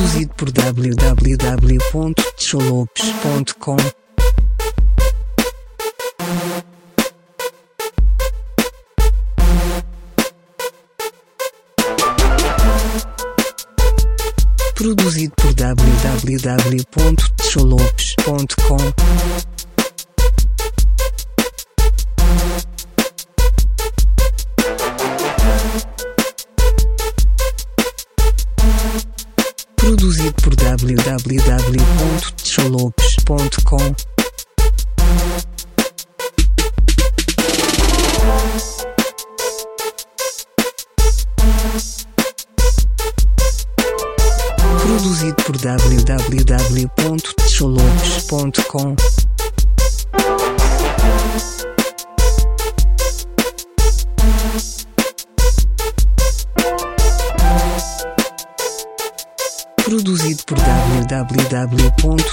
Produzido por www.tcholopes.com Produzido por www.tcholopes.com www.tcholopes.com Produzido por www.tcholopes.com Produzido por www.tcholopes.com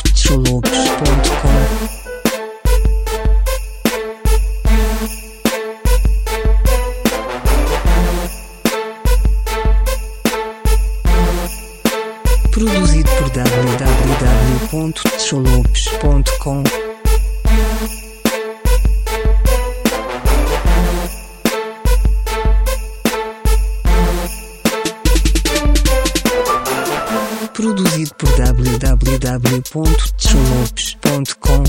Produzido por www.tcholopes.com Produzido por www.tcholopes.com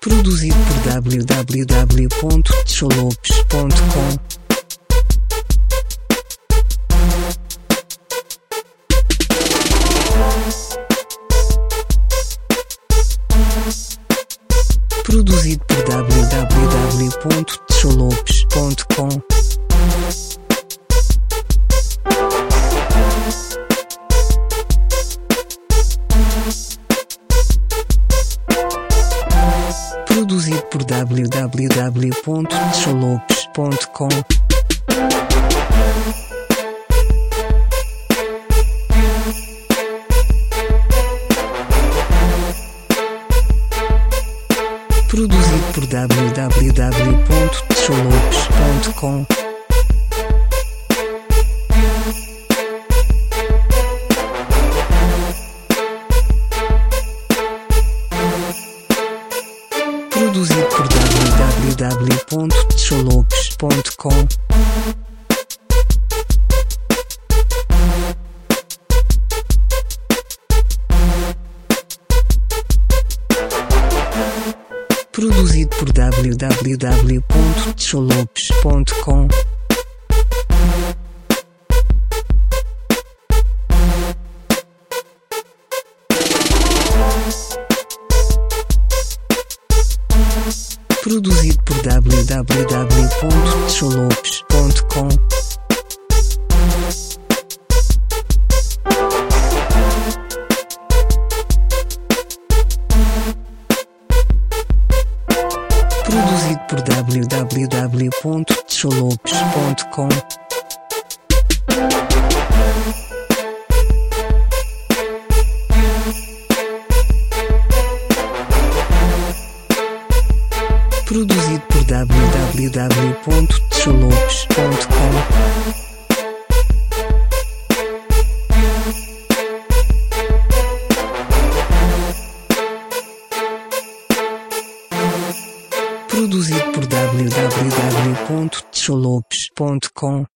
Produzido por www.tcholopes.com Produzido por www.tcholopes.com Produzido por www.tcholopes.com Produzido por www.tcholopes.com Produzido por www.tcholopes.com Produzido por www.tcholopes.com Produzido por www.tcholopes.com Produzido por www.tcholopes.com Produzido por www.tcholopes.com www.tcholopes.com